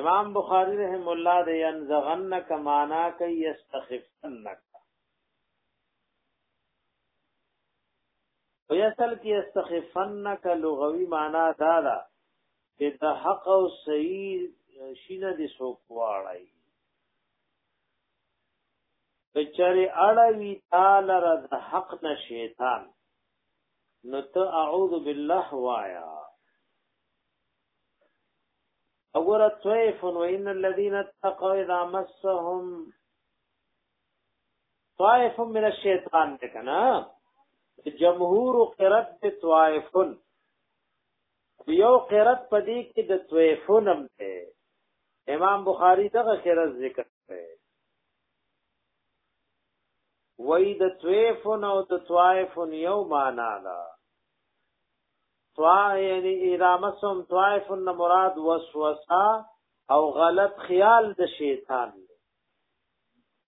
امام بخاری رحم الله د ينزغنک معنا کوي یستخفنک په اصل کې یستخفنک لغوي معنا دا ده چې د حق او صحیح شینه دي څوک واړی کچره اړوي تعالی را د حق نه شیطان نو ته اعوذ بالله وایا اگر طیف و ان الذين اتقوا اذا مسهم طائف من الشیطان ده کنا جمهور قرات د طائفن یو قرات پدې کې د طائفن هم ده امام بخاری دغه قرات ذکر کړي وای د طائفن او د طائفن یو معنا ده توا یعنی اذا مسهم طائف مراد وسوسه او غلط خیال د شیطان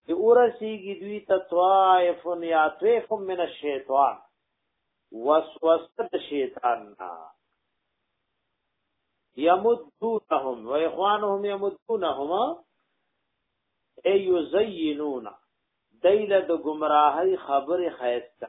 دی اورسیږي دوی ته طائف یا طیف من الشیطان وسوسه د شیطان نه یمدونهم و اخوانهم یمدونهم ای یزینون دیل د گمراهی خبر خیسته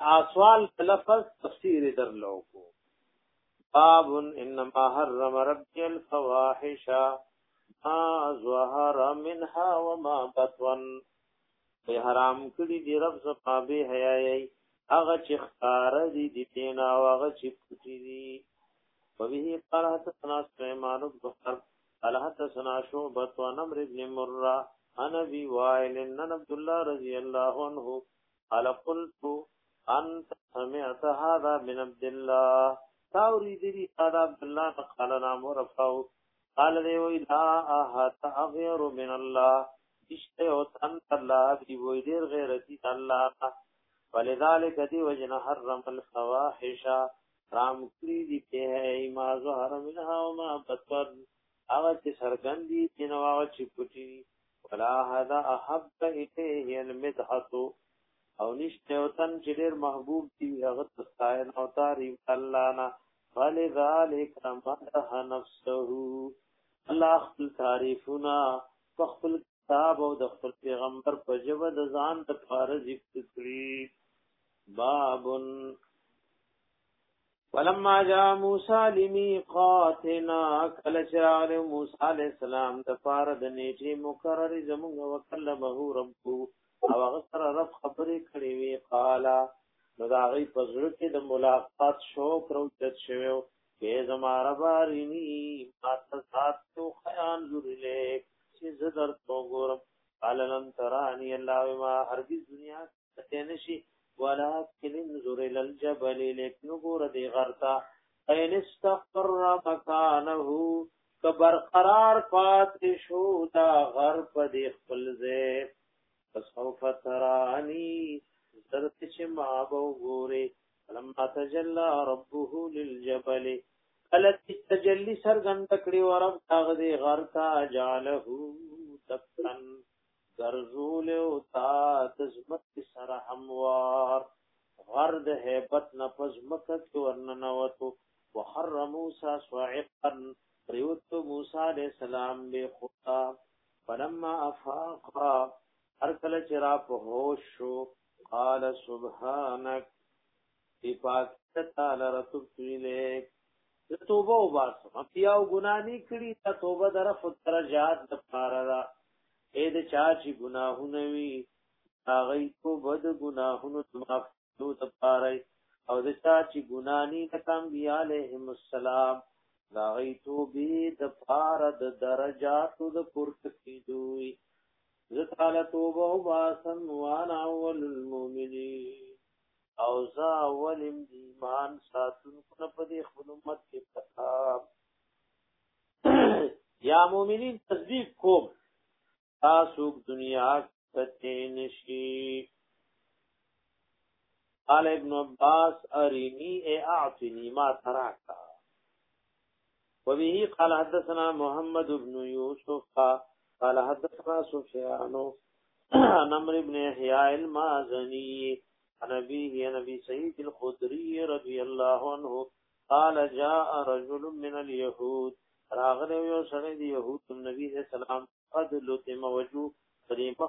اسوال لفظ تفسیر در لوکو باب انما حرم ربي الفواحش ما ظهر منها وما بطن به حرام کړی دی رب زما به حیاي هغه چې خار دي دي تینا او هغه چې پټي دي په به قال حدثنا سليمان بن حرب قال حدثنا شعبة عن عمرو بن مرة عن ابي وائل عن عبد الله رضي الله عنه قال قلت انت سمعت هذا من عبد الله تاوری دری قال عبد الله قال نام رفعه قال دی وی لا احد اغیر من الله اشته او تن الله دی وی دیر غیرتی الله ولذلك دی وجن حرم الفواحش رام کری دی په ایما ظهر منها وما بطن هغه چې سرګندی تنو هغه چې پټی ولا هذا احب الیه المدحه او نشته وطن چې ډېر محبوب دی هغه تستاین او تعریف الله نه فلذلک مدح نفسه الله خپل تعریفونه په خپل کتاب او د خپل پیغمبر په جوه د ځان د فارض ذکر کړی بابن ولما جاء موسی لمیقاتنا کله چې راغله موسی علی السلام د پاره د نیټه مقرره زموږ وکلمه رب او هغه سره رب خبرې کړې وی قالا نو دا غي پزړه کې د ملاقات شوق روچت شوو کې زما رب رینی مات سات تو خیان ذرلې چې زدر تو ګورم قال لن ترانی الله ما هرگز دنیا ته نشي ولكن انظر الى الجبل لكن غور دي غرتا اين استقر مكانه کبر قرار پات شو دا غر په دې خپل ځای فسوف ترانی زرت چې ما به وګوري لما تجلى ربه للجبل کله چې تجلی سرګند کړي او رب هغه دې غر تا جاله تکن ګرځول او تا د زمکه سره هموار غر د هیبت نه پس مکه کې ورننوتو وحر موسی صاعقا پریوت موسی علیہ السلام به خدا فلما افاق هر کله چې را په هوش شو قال سبحانك دی پاک تعالی رتب سویلیک د توبه او باسو مپیاو ګنا نه کړی ته توبه در خود درجات د پاره را اې د چا چې ګناهونه وی هغه توبه د ګناهونو د معافولو د پاره او د چا چې ګنا نه د کام بی علیهم السلام دا غي توبه د پاره د درجات د پورته کیدوی زه تعالی توبه او باسم وانا اول المؤمنین او زا ولیم دی ایمان ساتون کنه په دې خپل امت کې پتا یا مومنین تصدیق کوم تاسو دنیا ته نشي قال ابن عباس ارینی اعطنی ما تراکا وبه قال حدثنا محمد بن يوسف قال حدثنا سفيان عن عمرو بن يحيى المازني عن أبيه عن أبي سعيد الخدري رضي الله عنه قال جاء رجل من اليهود راغل یو سره دی يهود نبی دے سلام قد لتم وجو فریمه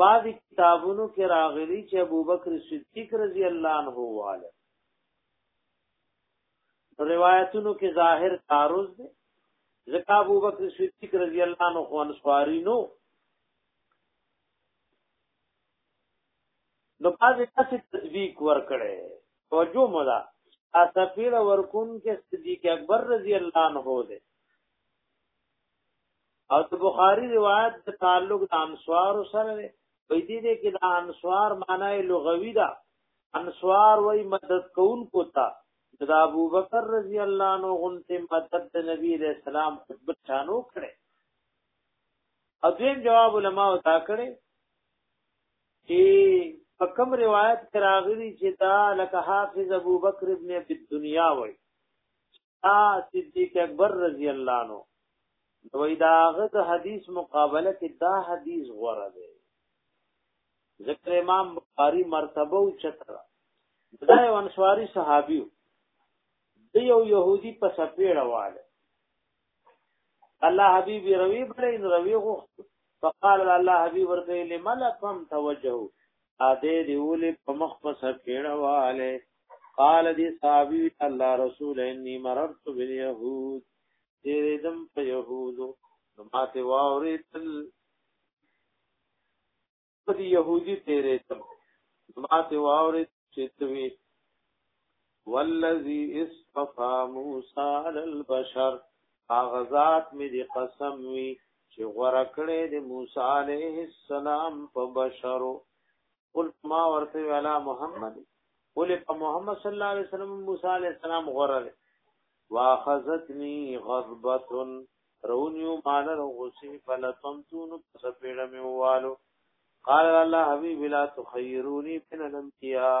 بعض کتابونو کې راغلي چې ابوبکر صدیق رضی الله عنه واله روایتونو کې ظاهر تعارض دی ځکه ابوبکر صدیق رضی الله عنه خو انصاری نو نو بعض تاسو تطبیق ورکړي توجه مولا اسفیر ورکون کې صدیق اکبر رضی الله عنه دی او د بخاری روایت د تعلق د انصار سره دی په دې دې کې د انصار معنی لغوي ده انصار وای مدد کون کوتا د ابو بکر رضی الله عنه غنته مدد د نبی علیہ السلام خطبه چانو کړي اځین جواب علما وتا کړي چې په کوم روایت کراغلی چې دا لکه حافظ ابو بکر ابن ابي الدنيا وای ا صدیق اکبر رضی الله عنه دوی دا غد حدیث مقابله کې دا حدیث غوړه دی ذکر امام بخاری مرتبه او چتر دا یو انصاری صحابي دی یو يهودي په سپېړه واله الله حبيب روي بلې روي غو فقال الله حبيب ورته لمل فهم توجهو اده دی ولې په مخ په سکیړه والے قال دی صحابی الله رسول انی مررت بالیهود تیرې دم په یهودو نو ماته واورې تل په یهودی تیرې دم ماته واورې چې توی والذي اصطفى موسى على البشر اغزاد می دی قسم وی چې غره کړې د موسی عليه السلام په بشرو قل ما ورته ویلا محمد قل په محمد صلی الله علیه وسلم موسی عليه السلام غره واخذتني غضبه رونیو مال غسی فلتم تون پس پیړه میوالو قال الله حبیب لا تخیرونی بین الانبیاء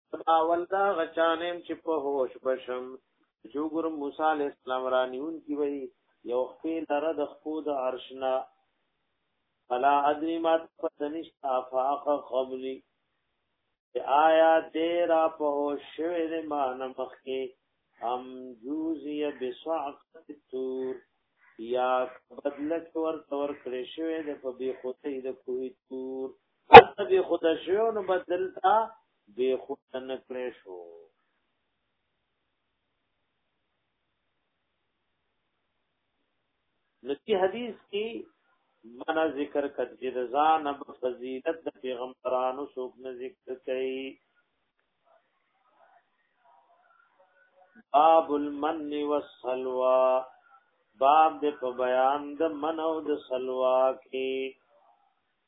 اول دا غچانم چې په هوش بشم جو ګور موسی علی السلام را نیون کی وی یو خپل لره د خپو د عرشنا فلا ادری ما پتنش افاق قبلی آیا دې را په هوش شوه دې ما نمخ کې ام جوزی بصعقه تور یا بدلک ور تور کړی شوه د په بی خوتی د کوی تور پته به خود شو نو بدلتا به خود نه کړې شو نتی حدیث کې منا ذکر کړ چې د ځان اب فضیلت د پیغمبرانو څوک نه ذکر کوي باب المن والسلوى باب د په بیان د من او د سلوا کې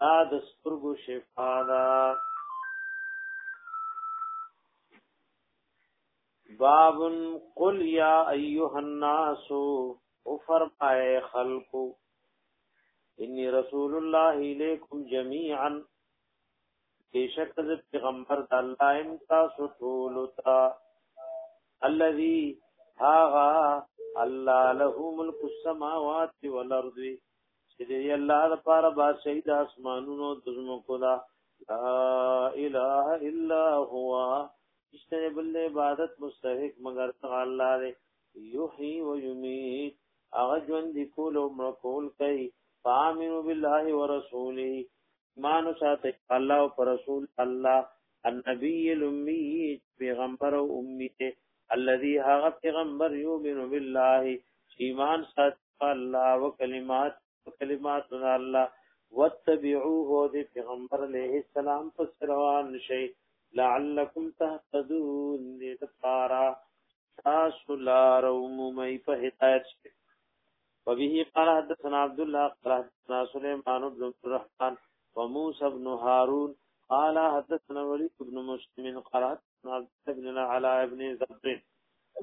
دا د سترګو شفا ده باب قل یا ایها الناس او فرمائے خلقو انی رسول الله الیکم جميعا بیشک از پیغمبر د الله ان تاسو ټول تا الذي هاغا الله له ملک السماوات والارض چې دی الله لپاره با شهید اسمانونو دزمو کولا لا اله الا هو اشتر بل عبادت مستحق مگر تعالی دی یحیی و یمیت هغه ژوند کول او مړ کول کوي فامنوا بالله ورسوله مانو ساته الله او رسول الله النبي الامي پیغمبر او امي ته الذي هغه پیغمبر يؤمن بالله ایمان ساته الله وکلمات وکلمات الله واتبعوه دې پیغمبر علیه السلام پس روان شي لعلکم تهتدون دې تفارا تاسو لار او مې په هدایت شي وبه قال حدثنا عبد الله قال حدثنا سليمان بن الرحمن وموسى بن هارون قال حدثنا وليد بن مسلم قال حدثنا عبد بن على ابن زبر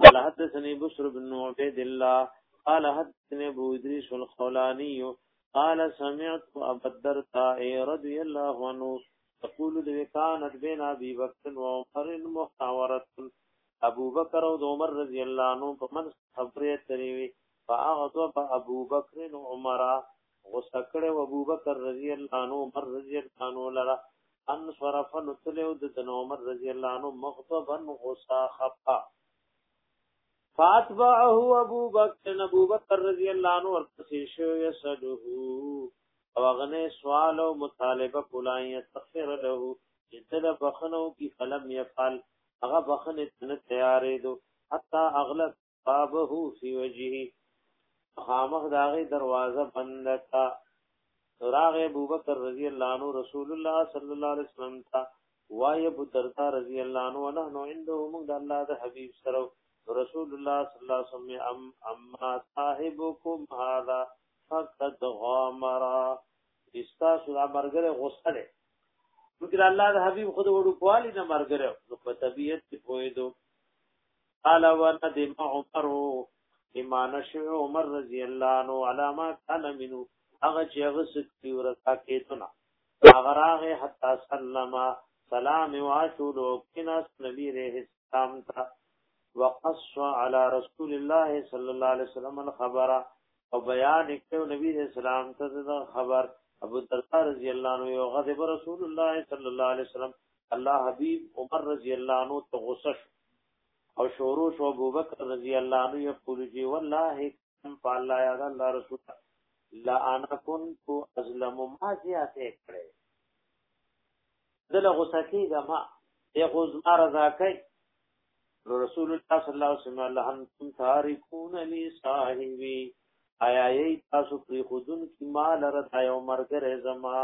قال حدثني بشر بن عبيد الله قال حدثنا ابو ادريس الخولاني قال سمعت ابا الدرداء رضي الله عنه تقول لو كانت بين ابي بكر وعمر محاوره ابو بکر او عمر رضی الله عنه په من خبره تریوي فاغضب ابو بکر عمر غصه کړه ابو بکر رضی الله عنه عمر رضی الله عنه لرا ان صرف نتلو د دن عمر رضی الله عنه مغضبا غصه خفا فاتبعه ابو بکر ابو بکر رضی الله عنه ورپسې شو یسده او غنه سوال او مطالبه کولا یتغفر له جدل بخنو کی فلم یفعل هغه بخنه تن تیارې دو حتا اغلب بابه فی وجهه خامخ داغه دروازه بند کا راغ ابو بکر رضی الله عنه رسول الله صلی الله علیه وسلم تا وای ابو دردا رضی الله عنه نحنو عنده موږ د الله د حبیب سره رسول الله صلی الله علیه وسلم ام اما صاحبکم هذا فقد غامرا استا سره مرګره غوسه ده مګر الله د حبیب خود وړو کوالی نه مرګره نو په طبیعت کې پوهې دوه قال وندم عمر ایمان شو عمر رضی الله عنه علامه کان منو هغه چې هغه سکتی ورکا کېتونه هغه راغه حتا سلم سلام واشول کیناس نبی رحم السلام تا وقص على رسول الله صلی الله علیه وسلم الخبر او بیان کړو نبی رحم السلام ته خبر ابو الدرداء رضی الله عنه یو غضب رسول الله صلی الله علیه وسلم الله حبیب عمر رضی الله عنه ته غصه شو او شورو شو ابو بکر رضی الله عنه یقول جی والله کم فالله یا الله رسول لا انا كنت ازلم ما زیاته کړې دل غوسه کیږه ما ای غوز ما رضا کوي رسول الله صلی الله علیه وسلم الله انتم تارکون لی صاحبی آیا ای تاسو پری خودن کی مال رد آیا مرګره زما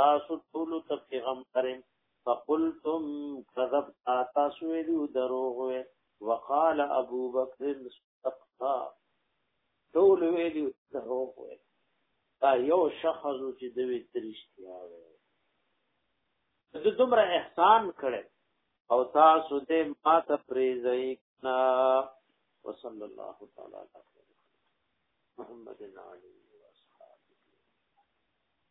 تاسو ټول ته پیغمبر فقلتم كذب تاسو ویلو دروغ وي وقال ابو بکر صدقا ټول ویلو دروغ وي دا یو شخص چې دوی ترشتیا وي د دومره احسان کړي او تاسو دې ماته پریزای کنا وصلی الله تعالی علی محمد علی